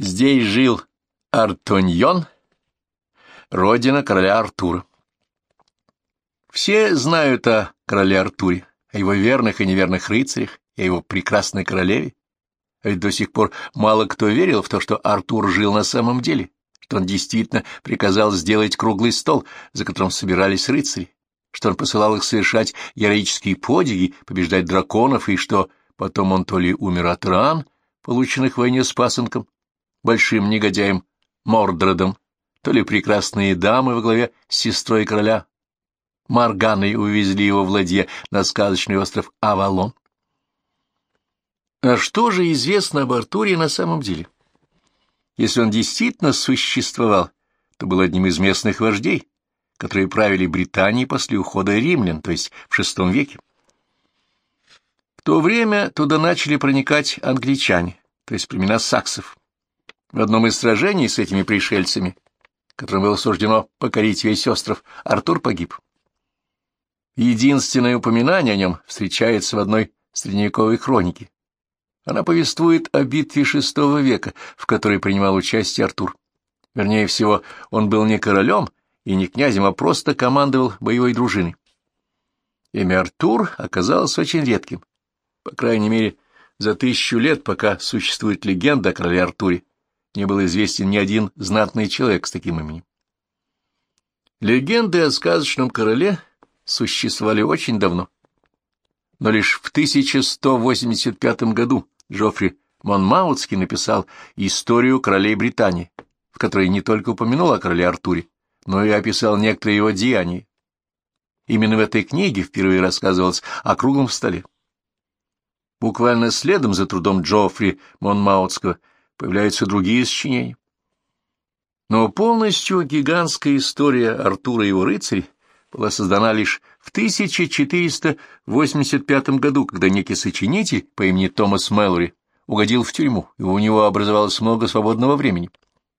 Здесь жил Артоньон, родина короля Артура. Все знают о короле Артуре, о его верных и неверных рыцарях и о его прекрасной королеве. А ведь до сих пор мало кто верил в то, что Артур жил на самом деле, что он действительно приказал сделать круглый стол, за которым собирались рыцари, что он посылал их совершать героические подвиги, побеждать драконов, и что потом он то ли умер от ран, полученных в войне с пасынком, большим негодяем Мордредом, то ли прекрасные дамы во главе с сестрой короля Марганой увезли его в ладье на сказочный остров Авалон. А что же известно об Артуре на самом деле? Если он действительно существовал, то был одним из местных вождей, которые правили Британией после ухода римлян, то есть в VI веке. В то время туда начали проникать англичане, то есть племена саксов. В одном из сражений с этими пришельцами, которым было суждено покорить весь остров, Артур погиб. Единственное упоминание о нем встречается в одной средневековой хронике, она повествует о битве VI века, в которой принимал участие Артур. Вернее всего, он был не королем и не князем, а просто командовал боевой дружиной. Имя Артур оказалось очень редким. По крайней мере, за тысячу лет, пока существует легенда о короле Артуре, не был известен ни один знатный человек с таким именем. Легенды о сказочном короле существовали очень давно, но лишь в 1185 году Джоффри Монмаутский написал «Историю королей Британии», в которой не только упомянул о короле Артуре, но и описал некоторые его деяния. Именно в этой книге впервые рассказывалось о круглом столе. Буквально следом за трудом Джоффри Монмаутского появляются другие сочинения. Но полностью гигантская история Артура и его рыцарей была создана лишь в 1485 году, когда некий сочинитель по имени Томас Мэлори угодил в тюрьму, и у него образовалось много свободного времени.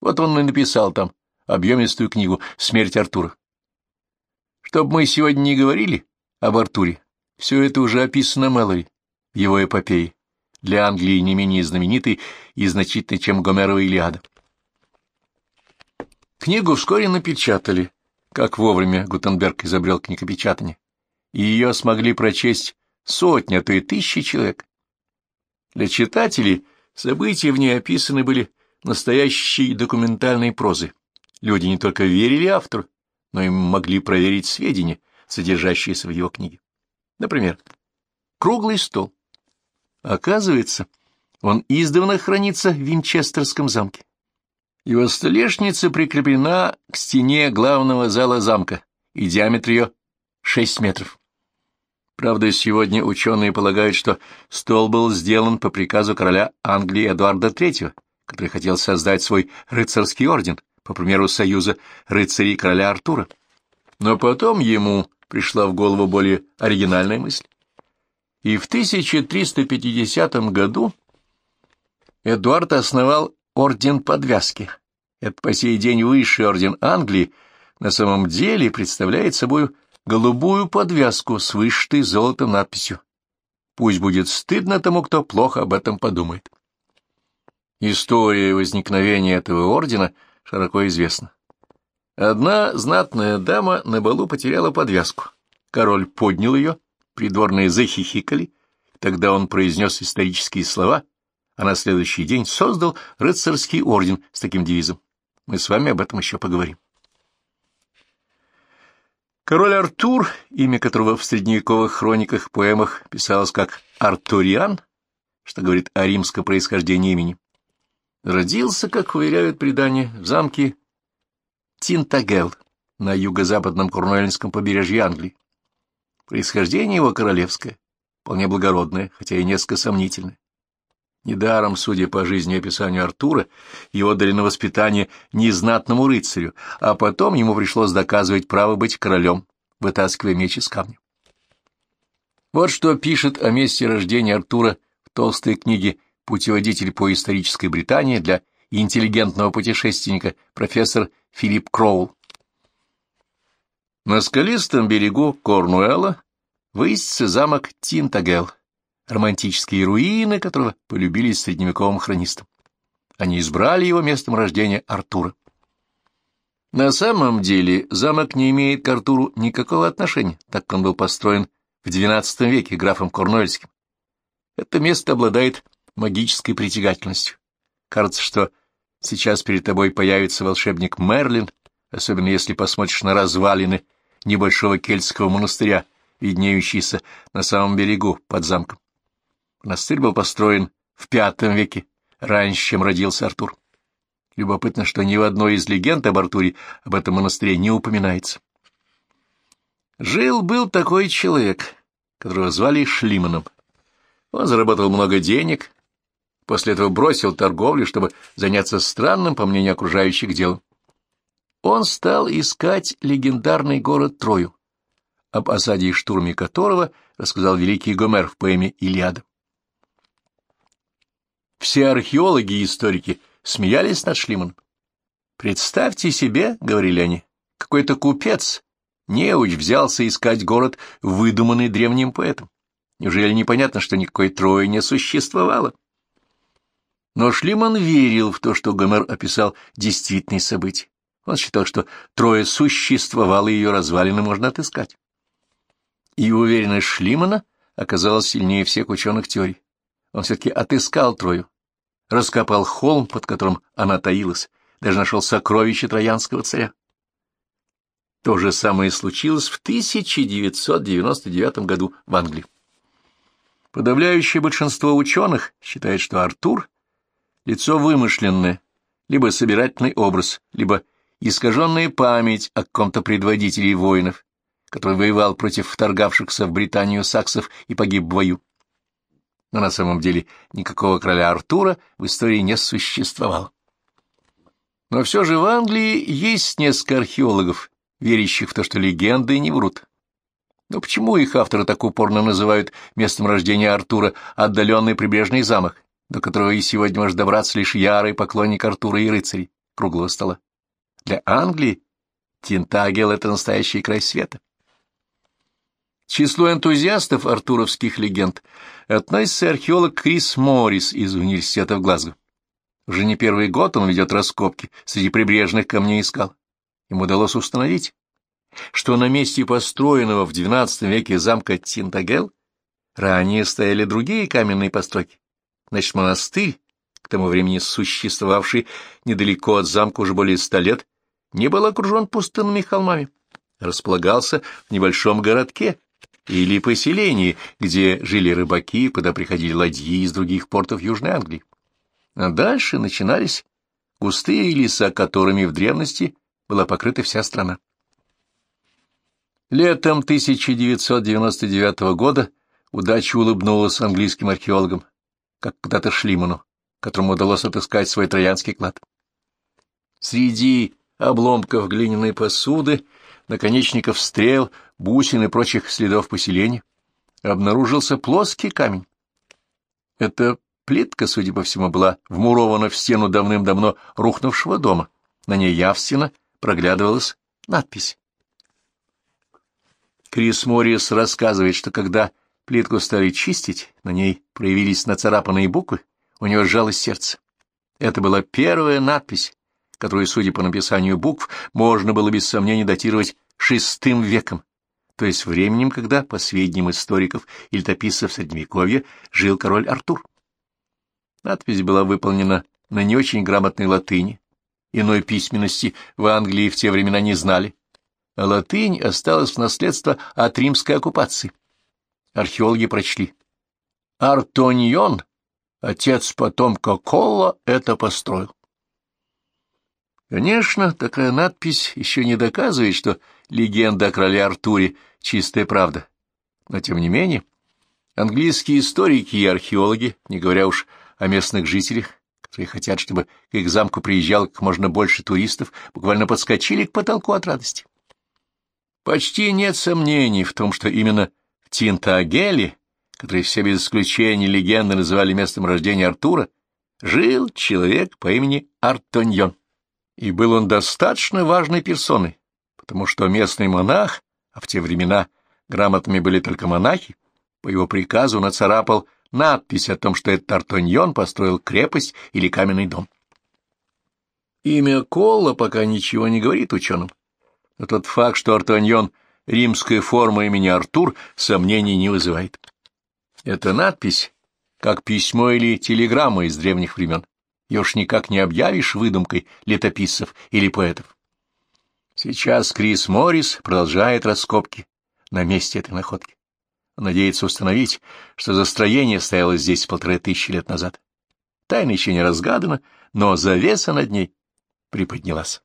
Вот он и написал там объемистую книгу «Смерть Артура». Чтоб мы сегодня не говорили об Артуре, все это уже описано Мэлори в его эпопее, для Англии не менее знаменитой и значительной, чем Гомерова Илиада. Книгу вскоре напечатали, как вовремя Гутенберг изобрел книгопечатание, и ее смогли прочесть сотни, а то и тысячи человек. Для читателей события в ней описаны были настоящей документальной прозой. Люди не только верили автору, но и могли проверить сведения, содержащиеся в его книге. Например, круглый стол. Оказывается, он издавна хранится в Винчестерском замке. Его столешница прикреплена к стене главного зала замка, и диаметр ее шесть метров. Правда, сегодня ученые полагают, что стол был сделан по приказу короля Англии Эдуарда III, который хотел создать свой рыцарский орден, по примеру союза рыцарей короля Артура. Но потом ему пришла в голову более оригинальная мысль. И в 1350 году Эдуард основал орден подвязки. Это по сей день высший орден Англии на самом деле представляет собой голубую подвязку с вышитой золотом надписью. Пусть будет стыдно тому, кто плохо об этом подумает. История возникновения этого ордена широко известна. Одна знатная дама на балу потеряла подвязку. Король поднял ее, придворные захихикали, тогда он произнес исторические слова а на следующий день создал рыцарский орден с таким девизом. Мы с вами об этом еще поговорим. Король Артур, имя которого в средневековых хрониках поэмах писалось как Артуриан, что говорит о римском происхождении имени, родился, как уверяют предания, в замке Тинтагел на юго-западном Корнуэльском побережье Англии. Происхождение его королевское, вполне благородное, хотя и несколько сомнительное. Недаром, судя по жизни и описанию Артура, его дали на воспитание незнатному рыцарю, а потом ему пришлось доказывать право быть королем, вытаскивая меч из камня. Вот что пишет о месте рождения Артура в толстой книге «Путеводитель по исторической Британии» для интеллигентного путешественника профессор Филипп Кроул. На скалистом берегу Корнуэлла высится замок Тинтагел — романтические руины которого полюбились средневековым хронистам. они избрали его местом рождения Артура. На самом деле замок не имеет к Артуру никакого отношения, так как он был построен в XII веке графом Корнуэльским. Это место обладает магической притягательностью. Кажется, что сейчас перед тобой появится волшебник Мерлин, особенно если посмотришь на развалины небольшого кельтского монастыря, виднеющийся на самом берегу под замком. Монастырь был построен в V веке, раньше, чем родился Артур. Любопытно, что ни в одной из легенд об Артуре об этом монастыре не упоминается. Жил-был такой человек, которого звали Шлиманом. Он заработал много денег, после этого бросил торговлю, чтобы заняться странным, по мнению окружающих, делом. Он стал искать легендарный город Трою, об осаде и штурме которого рассказал великий Гомер в поэме «Илиада». Все археологи и историки смеялись над Шлиманом. «Представьте себе, — говорили они, — какой-то купец, неуч, взялся искать город, выдуманный древним поэтом. Неужели непонятно, что никакой Трои не существовало?» Но Шлиман верил в то, что Гомер описал действительные события. Он считал, что Троя существовало, и ее развалины можно отыскать. И уверенность Шлимана оказалась сильнее всех ученых теорий. Он все-таки отыскал Трою, раскопал холм, под которым она таилась, даже нашел сокровище троянского царя. То же самое случилось в 1999 году в Англии. Подавляющее большинство ученых считает, что Артур — лицо вымышленное, либо собирательный образ, либо искаженная память о каком-то предводителе воинов, который воевал против вторгавшихся в Британию саксов и погиб в бою но на самом деле никакого короля Артура в истории не существовало. Но все же в Англии есть несколько археологов, верящих в то, что легенды не врут. Но почему их авторы так упорно называют местом рождения Артура отдаленный прибрежный замок, до которого и сегодня может добраться лишь ярый поклонник Артура и рыцарей круглого стола? Для Англии Тинтагел — это настоящий край света числу энтузиастов артуровских легенд относится археолог Крис Моррис из университета в Глазго. Уже не первый год он ведет раскопки среди прибрежных камней и скал. Ему удалось установить, что на месте построенного в XII веке замка Тинтагел ранее стояли другие каменные постройки. Значит, монастырь, к тому времени существовавший недалеко от замка уже более ста лет, не был окружен пустынными холмами, располагался в небольшом городке, или поселении, где жили рыбаки, куда приходили ладьи из других портов Южной Англии. А дальше начинались густые леса, которыми в древности была покрыта вся страна. Летом 1999 года удача улыбнулась английским археологам, как когда-то Шлиману, которому удалось отыскать свой троянский клад. Среди обломков глиняной посуды наконечников стрел, бусин и прочих следов поселения, обнаружился плоский камень. Эта плитка, судя по всему, была вмурована в стену давным-давно рухнувшего дома. На ней явственно проглядывалась надпись. Крис Моррис рассказывает, что когда плитку стали чистить, на ней проявились нацарапанные буквы, у него сжалось сердце. Это была первая надпись, которую, судя по написанию букв, можно было без сомнения датировать шестым веком, то есть временем, когда, по сведениям историков и летописцев Средневековья, жил король Артур. Надпись была выполнена на не очень грамотной латыни, иной письменности в Англии в те времена не знали, а латынь осталась в наследство от римской оккупации. Археологи прочли. Артоньон, отец потомка Колла, это построил. Конечно, такая надпись еще не доказывает, что легенда о короле Артуре — чистая правда. Но, тем не менее, английские историки и археологи, не говоря уж о местных жителях, которые хотят, чтобы к их замку приезжало как можно больше туристов, буквально подскочили к потолку от радости. Почти нет сомнений в том, что именно в Тинтагеле, который все без исключения легенды называли местом рождения Артура, жил человек по имени Артоньон. И был он достаточно важной персоной, потому что местный монах, а в те времена грамотными были только монахи, по его приказу нацарапал надпись о том, что этот Артоньон построил крепость или каменный дом. Имя Колла пока ничего не говорит ученым, но тот факт, что Артаньон — римская форма имени Артур, сомнений не вызывает. Эта надпись как письмо или телеграмма из древних времен. Ее уж никак не объявишь выдумкой летописцев или поэтов. Сейчас Крис Моррис продолжает раскопки на месте этой находки. Он надеется установить, что застроение стояло здесь полторы тысячи лет назад. Тайна еще не разгадана, но завеса над ней приподнялась.